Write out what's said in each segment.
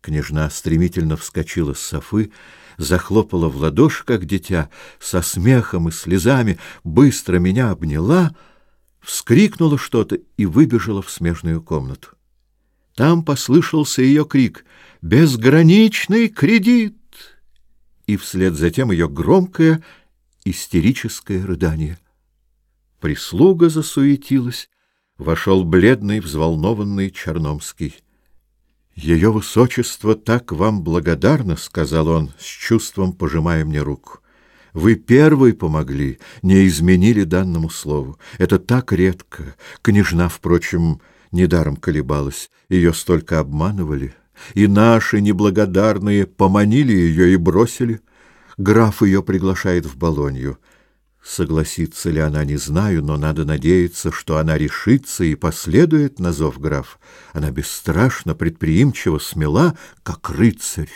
Княжна стремительно вскочила с софы, захлопала в ладоши, как дитя, со смехом и слезами, быстро меня обняла, вскрикнула что-то и выбежала в смежную комнату. Там послышался ее крик «Безграничный кредит!» и вслед за тем ее громкое истерическое рыдание. Прислуга засуетилась, вошел бледный, взволнованный Черномский. Ее высочество так вам благодарно, — сказал он, с чувством пожимая мне руку. Вы первый помогли, не изменили данному слову. Это так редко. Княжна, впрочем, недаром колебалась. Ее столько обманывали. И наши неблагодарные поманили ее и бросили. Граф ее приглашает в Болонью. Согласится ли она, не знаю, но надо надеяться, что она решится и последует на зов граф. Она бесстрашно, предприимчиво, смела, как рыцарь.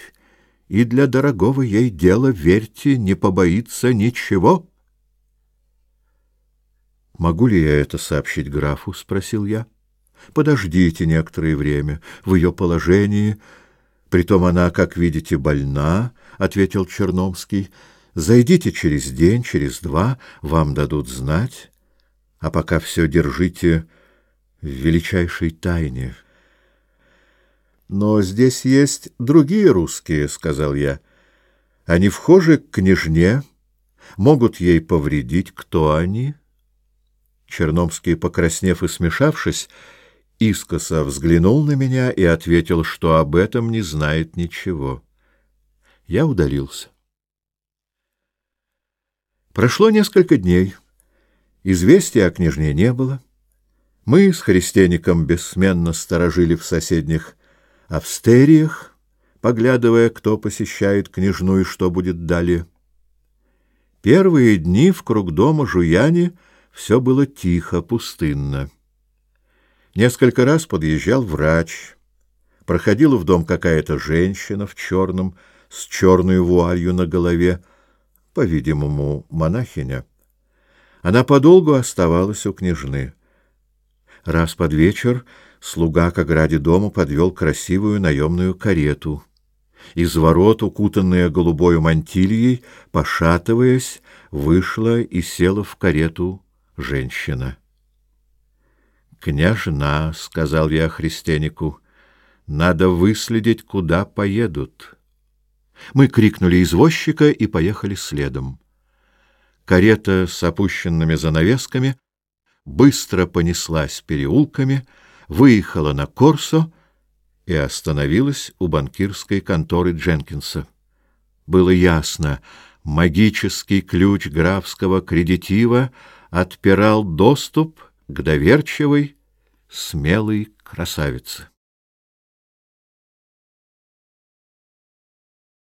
И для дорогого ей дела, верьте, не побоится ничего. «Могу ли я это сообщить графу?» — спросил я. «Подождите некоторое время. В ее положении...» «Притом она, как видите, больна», — ответил Черномский, — Зайдите через день, через два, вам дадут знать. А пока все держите в величайшей тайне. «Но здесь есть другие русские», — сказал я. «Они вхожи к княжне, могут ей повредить. Кто они?» Черномский, покраснев и смешавшись, искоса взглянул на меня и ответил, что об этом не знает ничего. Я удалился. Прошло несколько дней. Известия о княжне не было. Мы с Христеником бессменно сторожили в соседних австериях, поглядывая, кто посещает княжну и что будет далее. Первые дни в круг дома Жуяне все было тихо, пустынно. Несколько раз подъезжал врач. Проходила в дом какая-то женщина в черном, с черной вуалью на голове, по-видимому, монахиня. Она подолгу оставалась у княжны. Раз под вечер слуга к ограде дома подвел красивую наемную карету. Из ворот, укутанная голубой мантильей, пошатываясь, вышла и села в карету женщина. «Княжна», — сказал я христианику, — «надо выследить, куда поедут». Мы крикнули извозчика и поехали следом. Карета с опущенными занавесками быстро понеслась переулками, выехала на Корсо и остановилась у банкирской конторы Дженкинса. Было ясно, магический ключ графского кредитива отпирал доступ к доверчивой, смелой красавице.